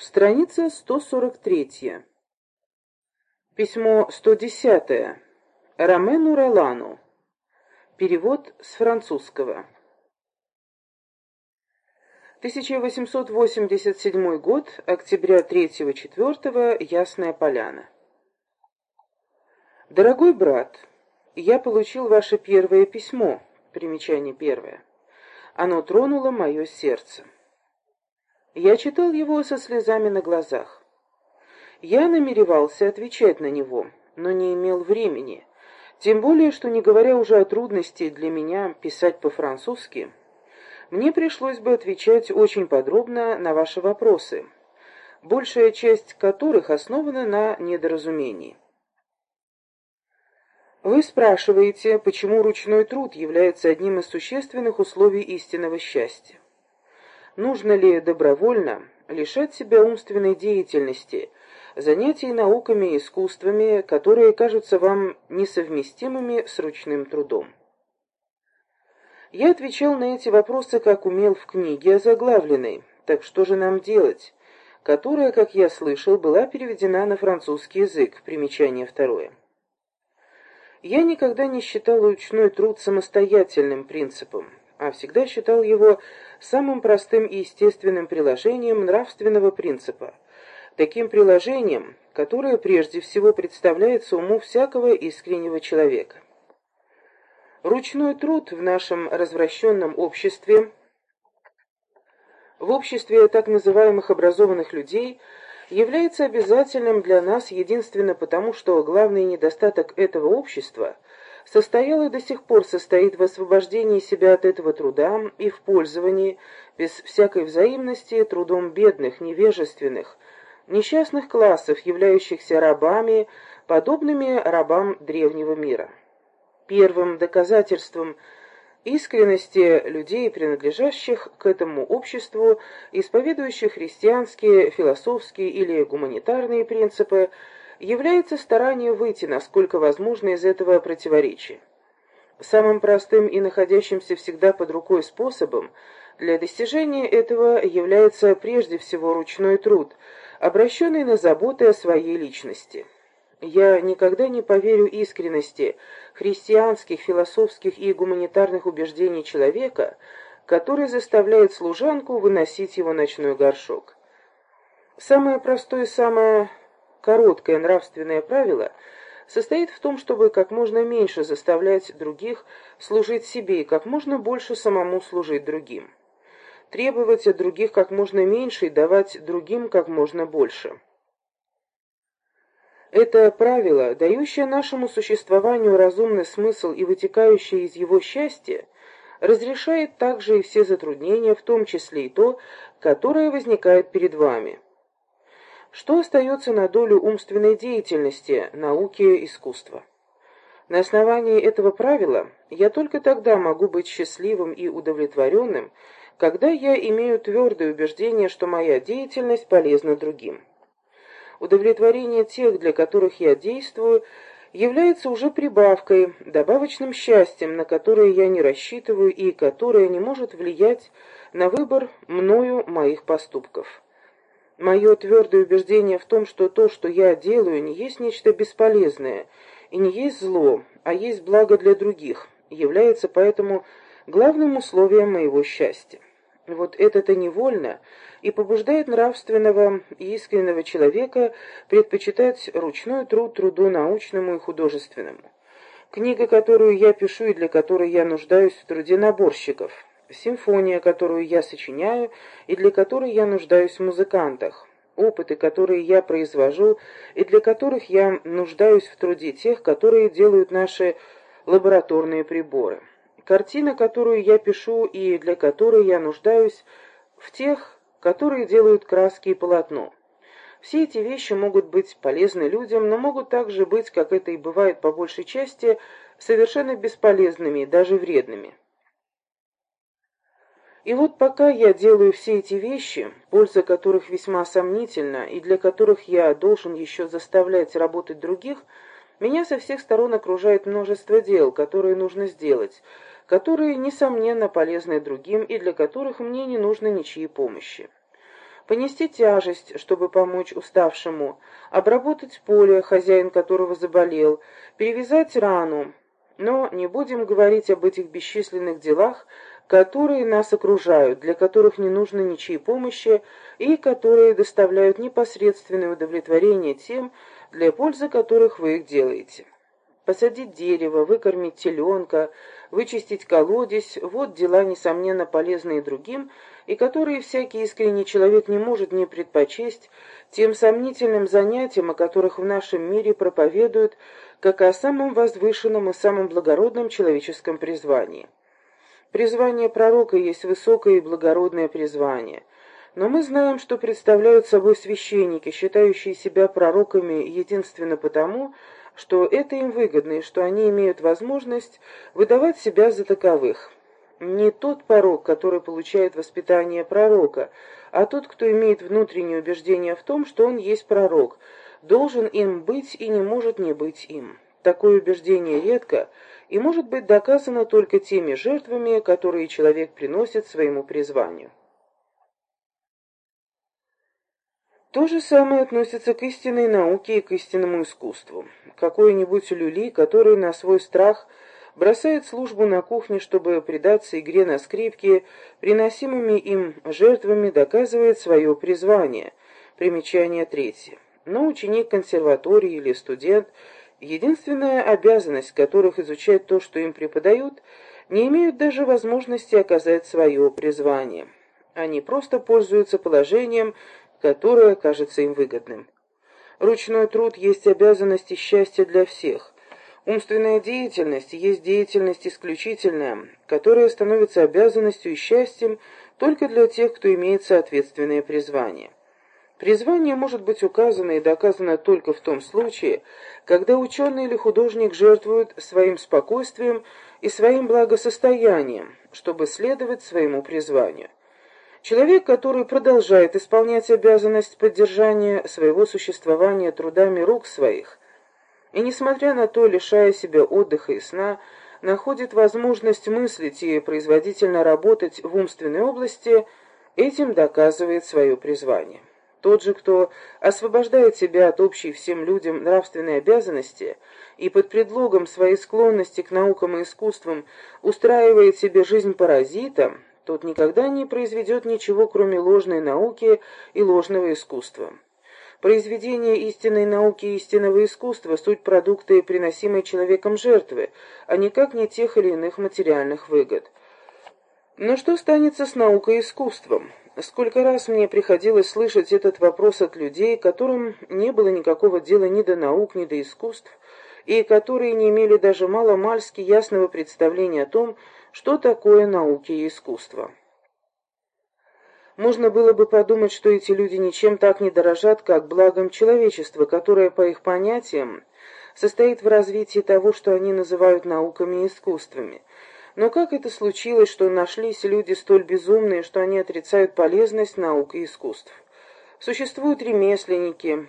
Страница 143. Письмо 110. Ромену Ролану. Перевод с французского. 1887 год, октября 3-4, Ясная Поляна. Дорогой брат, я получил ваше первое письмо, примечание первое. Оно тронуло мое сердце. Я читал его со слезами на глазах. Я намеревался отвечать на него, но не имел времени, тем более, что не говоря уже о трудности для меня писать по-французски, мне пришлось бы отвечать очень подробно на ваши вопросы, большая часть которых основана на недоразумении. Вы спрашиваете, почему ручной труд является одним из существенных условий истинного счастья. Нужно ли добровольно лишать себя умственной деятельности, занятий науками и искусствами, которые кажутся вам несовместимыми с ручным трудом? Я отвечал на эти вопросы, как умел в книге озаглавленной «Так что же нам делать?», которая, как я слышал, была переведена на французский язык, примечание второе. Я никогда не считал ручной труд самостоятельным принципом, а всегда считал его самым простым и естественным приложением нравственного принципа, таким приложением, которое прежде всего представляется уму всякого искреннего человека. Ручной труд в нашем развращенном обществе, в обществе так называемых образованных людей, является обязательным для нас единственно потому, что главный недостаток этого общества – состоял и до сих пор состоит в освобождении себя от этого труда и в пользовании, без всякой взаимности, трудом бедных, невежественных, несчастных классов, являющихся рабами, подобными рабам древнего мира. Первым доказательством искренности людей, принадлежащих к этому обществу, исповедующих христианские, философские или гуманитарные принципы, является старание выйти, насколько возможно, из этого противоречия. Самым простым и находящимся всегда под рукой способом для достижения этого является прежде всего ручной труд, обращенный на заботы о своей личности. Я никогда не поверю искренности христианских, философских и гуманитарных убеждений человека, который заставляет служанку выносить его ночной горшок. Самое простое самое короткое нравственное правило состоит в том, чтобы как можно меньше заставлять других служить себе и как можно больше самому служить другим. Требовать от других как можно меньше и давать другим как можно больше. Это правило, дающее нашему существованию разумный смысл и вытекающее из его счастья, разрешает также и все затруднения, в том числе и то, которое возникает перед вами. Что остается на долю умственной деятельности, науки, искусства? На основании этого правила я только тогда могу быть счастливым и удовлетворенным, когда я имею твердое убеждение, что моя деятельность полезна другим. Удовлетворение тех, для которых я действую, является уже прибавкой, добавочным счастьем, на которое я не рассчитываю и которое не может влиять на выбор мною моих поступков. Мое твердое убеждение в том, что то, что я делаю, не есть нечто бесполезное и не есть зло, а есть благо для других, является поэтому главным условием моего счастья. Вот это-то невольно и побуждает нравственного и искреннего человека предпочитать ручной труд труду научному и художественному. Книга, которую я пишу и для которой я нуждаюсь в труде наборщиков – симфония, которую я сочиняю и для которой я нуждаюсь в музыкантах, опыты, которые я произвожу и для которых я нуждаюсь в труде тех, которые делают наши лабораторные приборы. Картина, которую я пишу и для которой я нуждаюсь в тех, которые делают краски и полотно. Все эти вещи могут быть полезны людям, но могут также быть, как это и бывает по большей части, совершенно бесполезными и даже вредными. И вот пока я делаю все эти вещи, польза которых весьма сомнительна и для которых я должен еще заставлять работать других, меня со всех сторон окружает множество дел, которые нужно сделать, которые, несомненно, полезны другим и для которых мне не нужно ничьей помощи. понести тяжесть, чтобы помочь уставшему, обработать поле, хозяин которого заболел, перевязать рану. Но не будем говорить об этих бесчисленных делах, которые нас окружают, для которых не нужно ничьей помощи и которые доставляют непосредственное удовлетворение тем, для пользы которых вы их делаете. Посадить дерево, выкормить теленка, вычистить колодец – вот дела, несомненно, полезные другим, и которые всякий искренний человек не может не предпочесть тем сомнительным занятиям, о которых в нашем мире проповедуют, как о самом возвышенном и самом благородном человеческом призвании. Призвание пророка есть высокое и благородное призвание. Но мы знаем, что представляют собой священники, считающие себя пророками единственно потому, что это им выгодно и что они имеют возможность выдавать себя за таковых. Не тот порок, который получает воспитание пророка, а тот, кто имеет внутреннее убеждение в том, что он есть пророк, должен им быть и не может не быть им. Такое убеждение редко и может быть доказано только теми жертвами, которые человек приносит своему призванию. То же самое относится к истинной науке и к истинному искусству. Какой-нибудь люли, который на свой страх бросает службу на кухне, чтобы предаться игре на скрипке, приносимыми им жертвами доказывает свое призвание. Примечание третье. Но ученик консерватории или студент, единственная обязанность которых изучать то, что им преподают, не имеют даже возможности оказать свое призвание. Они просто пользуются положением, которое кажется им выгодным. Ручной труд есть обязанность и счастье для всех. Умственная деятельность есть деятельность исключительная, которая становится обязанностью и счастьем только для тех, кто имеет соответственное призвание. Призвание может быть указано и доказано только в том случае, когда ученый или художник жертвует своим спокойствием и своим благосостоянием, чтобы следовать своему призванию. Человек, который продолжает исполнять обязанность поддержания своего существования трудами рук своих, и, несмотря на то, лишая себя отдыха и сна, находит возможность мыслить и производительно работать в умственной области, этим доказывает свое призвание. Тот же, кто освобождает себя от общей всем людям нравственной обязанности и под предлогом своей склонности к наукам и искусствам устраивает себе жизнь паразитом, тот никогда не произведет ничего, кроме ложной науки и ложного искусства. Произведение истинной науки и истинного искусства – суть продукты, приносимой человеком жертвы, а никак не тех или иных материальных выгод. Но что станется с наукой и искусством? Сколько раз мне приходилось слышать этот вопрос от людей, которым не было никакого дела ни до наук, ни до искусств, и которые не имели даже мало-мальски ясного представления о том, что такое науки и искусство. Можно было бы подумать, что эти люди ничем так не дорожат, как благом человечества, которое, по их понятиям, состоит в развитии того, что они называют науками и искусствами. Но как это случилось, что нашлись люди столь безумные, что они отрицают полезность наук и искусств? Существуют ремесленники,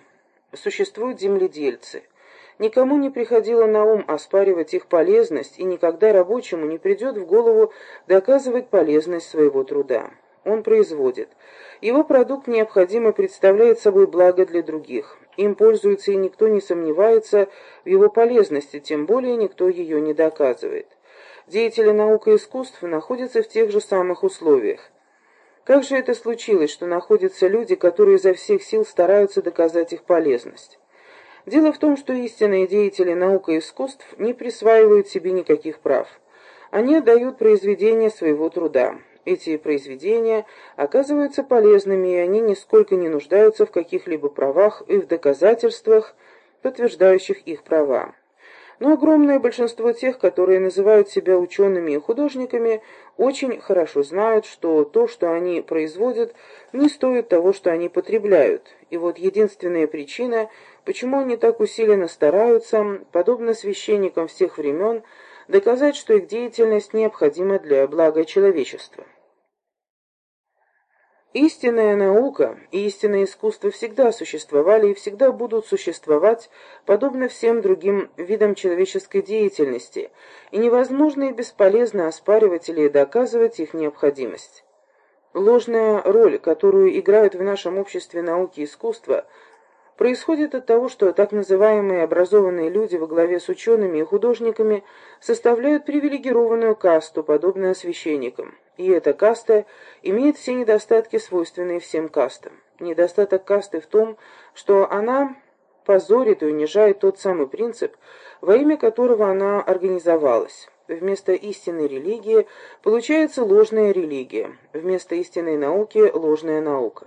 существуют земледельцы. Никому не приходило на ум оспаривать их полезность, и никогда рабочему не придет в голову доказывать полезность своего труда. Он производит. Его продукт необходимо представляет собой благо для других. Им пользуется и никто не сомневается в его полезности, тем более никто ее не доказывает. Деятели наук и искусств находятся в тех же самых условиях. Как же это случилось, что находятся люди, которые изо всех сил стараются доказать их полезность? Дело в том, что истинные деятели наук и искусств не присваивают себе никаких прав. Они отдают произведения своего труда. Эти произведения оказываются полезными, и они нисколько не нуждаются в каких-либо правах и в доказательствах, подтверждающих их права. Но огромное большинство тех, которые называют себя учеными и художниками, очень хорошо знают, что то, что они производят, не стоит того, что они потребляют. И вот единственная причина, почему они так усиленно стараются, подобно священникам всех времен, доказать, что их деятельность необходима для блага человечества. Истинная наука и истинное искусство всегда существовали и всегда будут существовать, подобно всем другим видам человеческой деятельности, и невозможно и бесполезно оспаривать или доказывать их необходимость. Ложная роль, которую играют в нашем обществе науки и искусства, происходит от того, что так называемые образованные люди во главе с учеными и художниками составляют привилегированную касту, подобную священникам. И эта каста имеет все недостатки, свойственные всем кастам. Недостаток касты в том, что она позорит и унижает тот самый принцип, во имя которого она организовалась. Вместо истинной религии получается ложная религия, вместо истинной науки – ложная наука.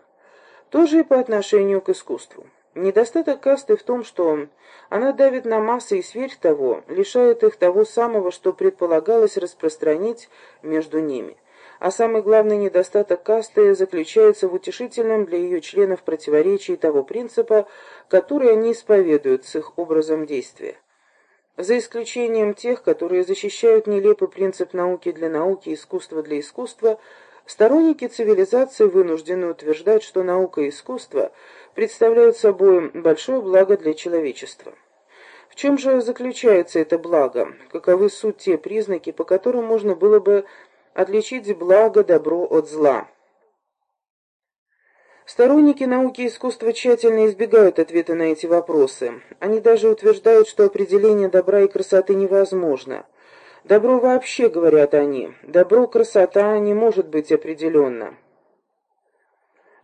То же и по отношению к искусству. Недостаток касты в том, что она давит на массы и сверх того, лишает их того самого, что предполагалось распространить между ними. А самый главный недостаток касты заключается в утешительном для ее членов противоречии того принципа, который они исповедуют с их образом действия. За исключением тех, которые защищают нелепый принцип науки для науки, искусства для искусства, сторонники цивилизации вынуждены утверждать, что наука и искусство представляют собой большое благо для человечества. В чем же заключается это благо? Каковы суть те признаки, по которым можно было бы отличить благо, добро от зла? Сторонники науки и искусства тщательно избегают ответа на эти вопросы. Они даже утверждают, что определение добра и красоты невозможно. Добро вообще, говорят они, добро, красота не может быть определенно.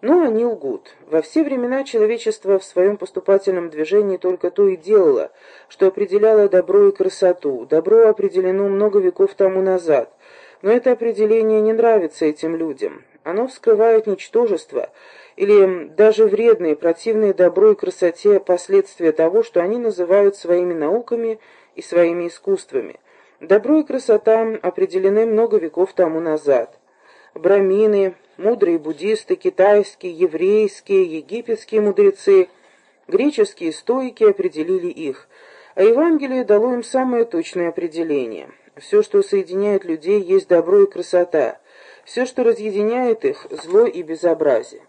Но они лгут. Во все времена человечество в своем поступательном движении только то и делало, что определяло добро и красоту. Добро определено много веков тому назад. Но это определение не нравится этим людям. Оно вскрывает ничтожество или даже вредные, противные добру и красоте последствия того, что они называют своими науками и своими искусствами. Добро и красота определены много веков тому назад. Брамины, мудрые буддисты, китайские, еврейские, египетские мудрецы, греческие стойки определили их, а Евангелие дало им самое точное определение. Все, что соединяет людей, есть добро и красота. Все, что разъединяет их, зло и безобразие.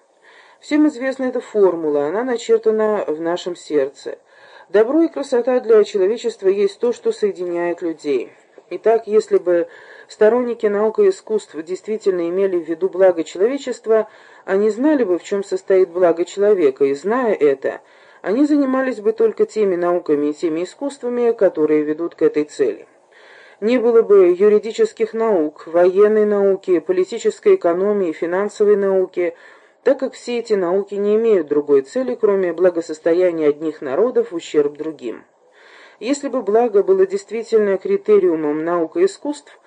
Всем известна эта формула, она начертана в нашем сердце. Добро и красота для человечества есть то, что соединяет людей. Итак, если бы сторонники науки и искусств действительно имели в виду благо человечества, они знали бы, в чем состоит благо человека, и, зная это, они занимались бы только теми науками и теми искусствами, которые ведут к этой цели. Не было бы юридических наук, военной науки, политической экономии, финансовой науки – так как все эти науки не имеют другой цели, кроме благосостояния одних народов в ущерб другим. Если бы благо было действительно критериумом наук и искусств,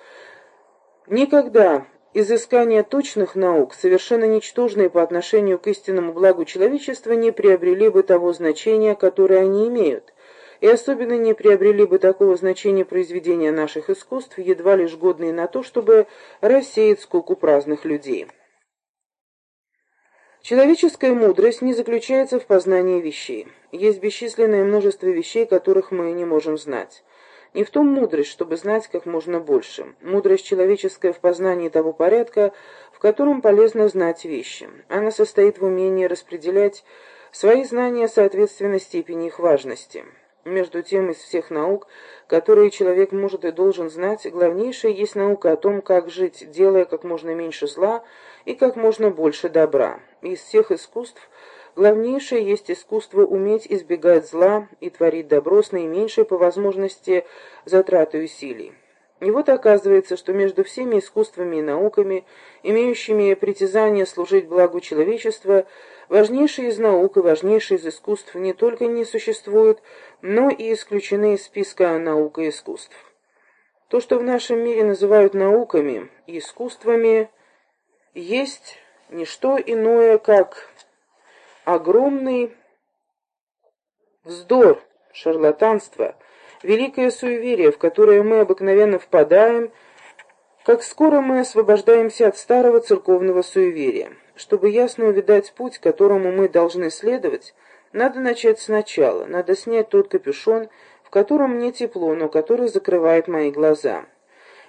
никогда изыскания точных наук, совершенно ничтожные по отношению к истинному благу человечества, не приобрели бы того значения, которое они имеют, и особенно не приобрели бы такого значения произведения наших искусств, едва лишь годные на то, чтобы рассеять скуку праздных людей. Человеческая мудрость не заключается в познании вещей. Есть бесчисленное множество вещей, которых мы не можем знать. Не в том мудрость, чтобы знать как можно больше. Мудрость человеческая в познании того порядка, в котором полезно знать вещи. Она состоит в умении распределять свои знания соответственно степени их важности. Между тем, из всех наук, которые человек может и должен знать, главнейшая есть наука о том, как жить, делая как можно меньше зла и как можно больше добра. Из всех искусств главнейшее есть искусство уметь избегать зла и творить добро с наименьшей по возможности затратой усилий. И вот оказывается, что между всеми искусствами и науками, имеющими притязание служить благу человечества, важнейшие из наук и важнейшие из искусств не только не существуют, но и исключены из списка наук и искусств. То, что в нашем мире называют науками и искусствами, есть не что иное, как огромный вздор, шарлатанство, великое суеверие, в которое мы обыкновенно впадаем, как скоро мы освобождаемся от старого церковного суеверия. Чтобы ясно увидать путь, которому мы должны следовать, надо начать сначала, надо снять тот капюшон, в котором мне тепло, но который закрывает мои глаза.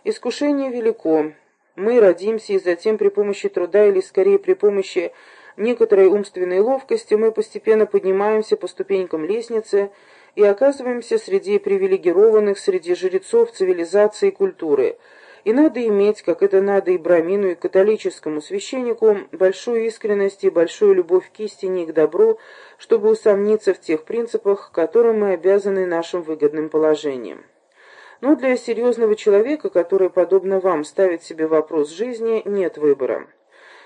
Искушение велико, мы родимся, и затем при помощи труда, или скорее при помощи некоторой умственной ловкости, мы постепенно поднимаемся по ступенькам лестницы и оказываемся среди привилегированных, среди жрецов цивилизации и культуры. И надо иметь, как это надо и брамину, и католическому священнику, большую искренность и большую любовь к истине и к добру, чтобы усомниться в тех принципах, которым мы обязаны нашим выгодным положением. Но для серьезного человека, который, подобно вам, ставит себе вопрос жизни, нет выбора.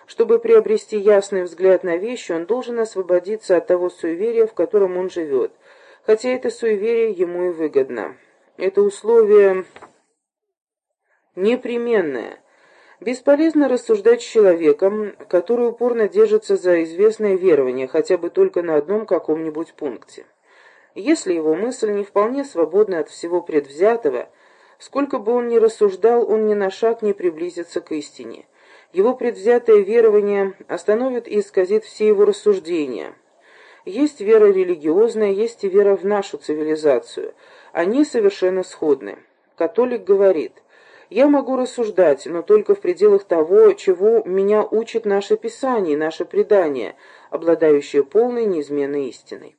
Чтобы приобрести ясный взгляд на вещи, он должен освободиться от того суеверия, в котором он живет, хотя это суеверие ему и выгодно. Это условие непременное. Бесполезно рассуждать с человеком, который упорно держится за известное верование, хотя бы только на одном каком-нибудь пункте. Если его мысль не вполне свободна от всего предвзятого, сколько бы он ни рассуждал, он ни на шаг не приблизится к истине. Его предвзятое верование остановит и исказит все его рассуждения. Есть вера религиозная, есть и вера в нашу цивилизацию. Они совершенно сходны. Католик говорит – я могу рассуждать, но только в пределах того, чего меня учит наше Писание, наше предание, обладающее полной неизменной истиной.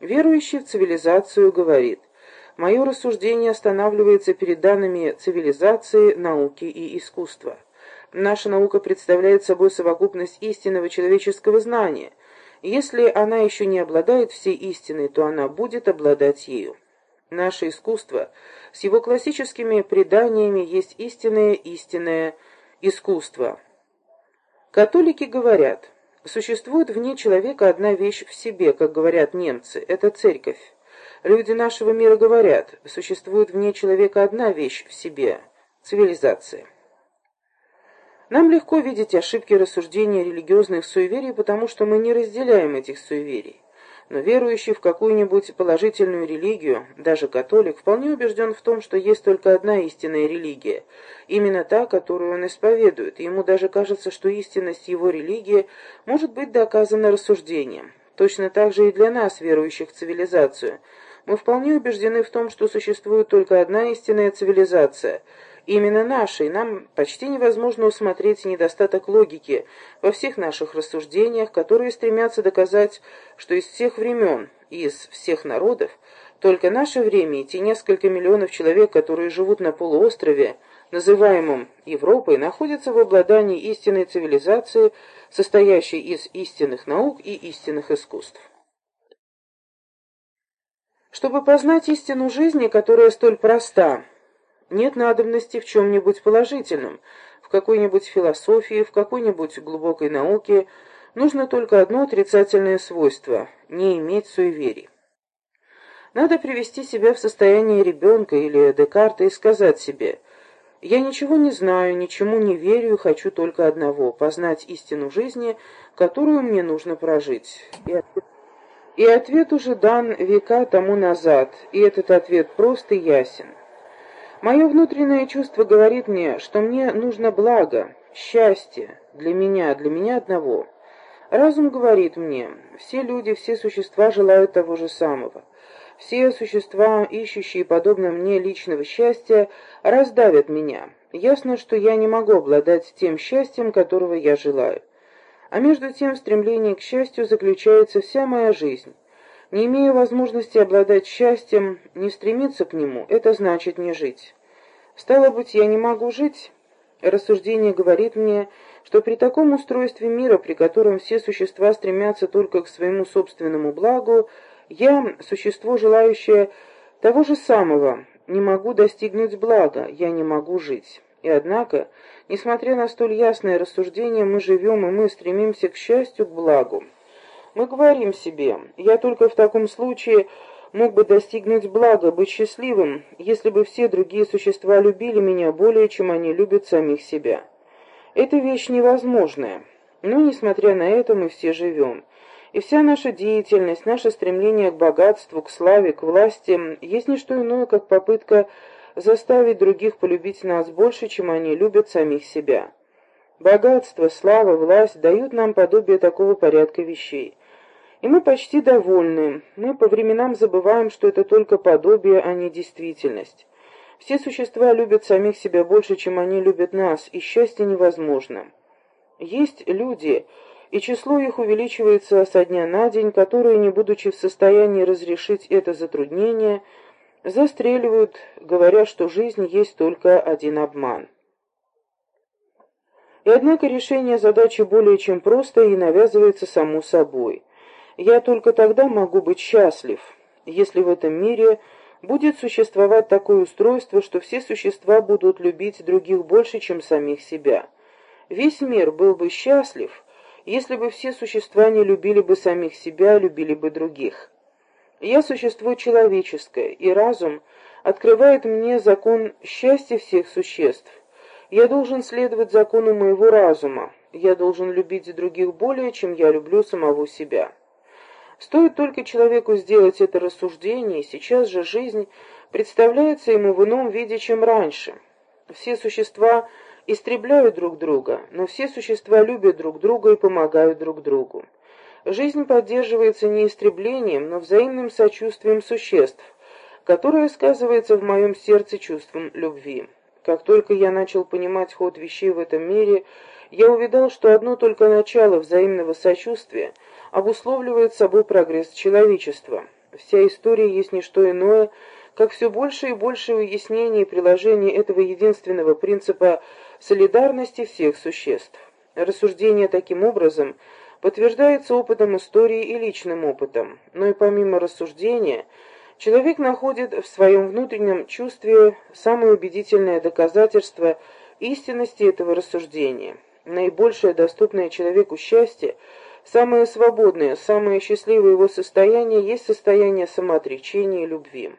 Верующий в цивилизацию говорит, «Мое рассуждение останавливается перед данными цивилизации, науки и искусства. Наша наука представляет собой совокупность истинного человеческого знания. Если она еще не обладает всей истиной, то она будет обладать ею. Наше искусство с его классическими преданиями есть истинное истинное искусство. Католики говорят, существует вне человека одна вещь в себе, как говорят немцы, это церковь. Люди нашего мира говорят, существует вне человека одна вещь в себе – цивилизация. Нам легко видеть ошибки рассуждения религиозных суеверий, потому что мы не разделяем этих суеверий. Но верующий в какую-нибудь положительную религию, даже католик, вполне убежден в том, что есть только одна истинная религия, именно та, которую он исповедует, и ему даже кажется, что истинность его религии может быть доказана рассуждением. Точно так же и для нас, верующих в цивилизацию. Мы вполне убеждены в том, что существует только одна истинная цивилизация – именно нашей, нам почти невозможно усмотреть недостаток логики во всех наших рассуждениях, которые стремятся доказать, что из всех времен из всех народов только наше время и те несколько миллионов человек, которые живут на полуострове, называемом Европой, находятся в обладании истинной цивилизации, состоящей из истинных наук и истинных искусств. Чтобы познать истину жизни, которая столь проста, нет надобности в чем-нибудь положительном, в какой-нибудь философии, в какой-нибудь глубокой науке. Нужно только одно отрицательное свойство – не иметь суеверий. Надо привести себя в состояние ребенка или Декарта и сказать себе «Я ничего не знаю, ничему не верю хочу только одного – познать истину жизни, которую мне нужно прожить». И ответ, и ответ уже дан века тому назад, и этот ответ прост и ясен. Мое внутреннее чувство говорит мне, что мне нужно благо, счастье для меня, для меня одного. Разум говорит мне, все люди, все существа желают того же самого. Все существа, ищущие, подобно мне, личного счастья, раздавят меня. Ясно, что я не могу обладать тем счастьем, которого я желаю. А между тем в стремлении к счастью заключается вся моя жизнь. Не имея возможности обладать счастьем, не стремиться к нему, это значит не жить. Стало быть, я не могу жить? Рассуждение говорит мне, что при таком устройстве мира, при котором все существа стремятся только к своему собственному благу, я, существо, желающее того же самого, не могу достигнуть блага, я не могу жить. И однако, несмотря на столь ясное рассуждение, мы живем и мы стремимся к счастью, к благу. Мы говорим себе, я только в таком случае мог бы достигнуть блага, быть счастливым, если бы все другие существа любили меня более, чем они любят самих себя. Это вещь невозможная, но, несмотря на это, мы все живем. И вся наша деятельность, наше стремление к богатству, к славе, к власти есть не что иное, как попытка заставить других полюбить нас больше, чем они любят самих себя. Богатство, слава, власть дают нам подобие такого порядка вещей. И мы почти довольны. Мы по временам забываем, что это только подобие, а не действительность. Все существа любят самих себя больше, чем они любят нас, и счастье невозможно. Есть люди, и число их увеличивается со дня на день, которые, не будучи в состоянии разрешить это затруднение, застреливают, говоря, что жизнь есть только один обман. И однако решение задачи более чем просто и навязывается само собой. Я только тогда могу быть счастлив, если в этом мире будет существовать такое устройство, что все существа будут любить других больше, чем самих себя. Весь мир был бы счастлив, если бы все существа не любили бы самих себя, любили бы других. Я существо человеческое, и разум открывает мне закон счастья всех существ. Я должен следовать закону моего разума. Я должен любить других более, чем я люблю самого себя. Стоит только человеку сделать это рассуждение, сейчас же жизнь представляется ему в ином виде, чем раньше. Все существа истребляют друг друга, но все существа любят друг друга и помогают друг другу. Жизнь поддерживается не истреблением, но взаимным сочувствием существ, которое сказывается в моем сердце чувством любви. Как только я начал понимать ход вещей в этом мире, я увидал, что одно только начало взаимного сочувствия обусловливает собой прогресс человечества. Вся история есть не что иное, как все больше и больше уяснений и приложений этого единственного принципа солидарности всех существ. Рассуждение таким образом подтверждается опытом истории и личным опытом, но и помимо рассуждения, человек находит в своем внутреннем чувстве самое убедительное доказательство истинности этого рассуждения. Наибольшее доступное человеку счастье, самое свободное, самое счастливое его состояние есть состояние самоотречения и любви.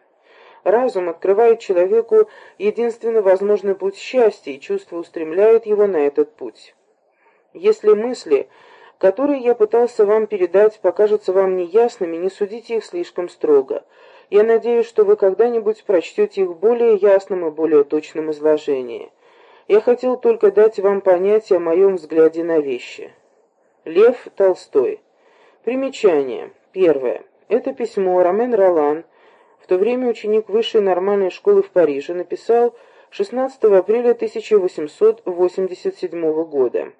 Разум открывает человеку единственно возможный путь счастья, и чувство устремляет его на этот путь. Если мысли, которые я пытался вам передать, покажутся вам неясными, не судите их слишком строго. Я надеюсь, что вы когда-нибудь прочтете их в более ясном и более точном изложении. Я хотел только дать вам понятие о моем взгляде на вещи. Лев Толстой. Примечание. Первое. Это письмо Ромен Ролан в то время ученик высшей нормальной школы в Париже, написал 16 апреля 1887 года.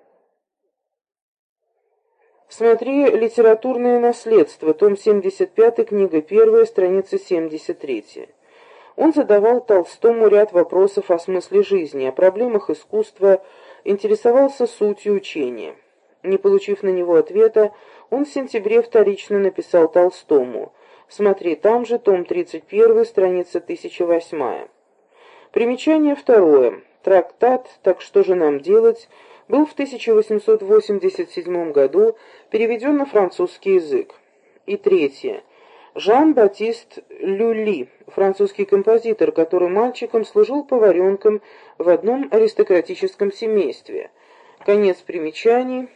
Смотри «Литературное наследство», том 75, книга 1, страница 73. Он задавал Толстому ряд вопросов о смысле жизни, о проблемах искусства, интересовался сутью учения. Не получив на него ответа, он в сентябре вторично написал Толстому Смотри, там же, том 31, страница 1008. Примечание второе. Трактат «Так что же нам делать?» был в 1887 году переведен на французский язык. И третье. Жан-Батист Люли, французский композитор, который мальчиком служил поваренком в одном аристократическом семействе. Конец примечаний.